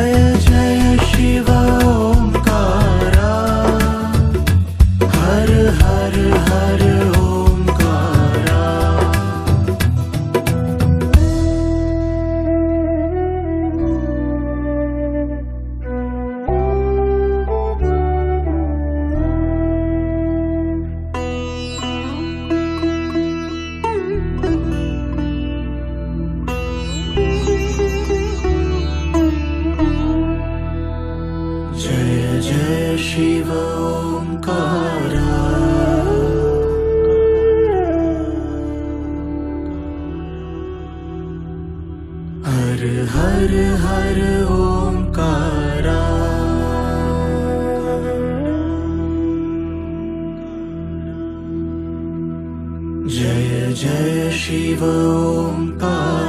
जय जय शिव हर हर ओङ्कारा जय जय शिव ओङ्कारा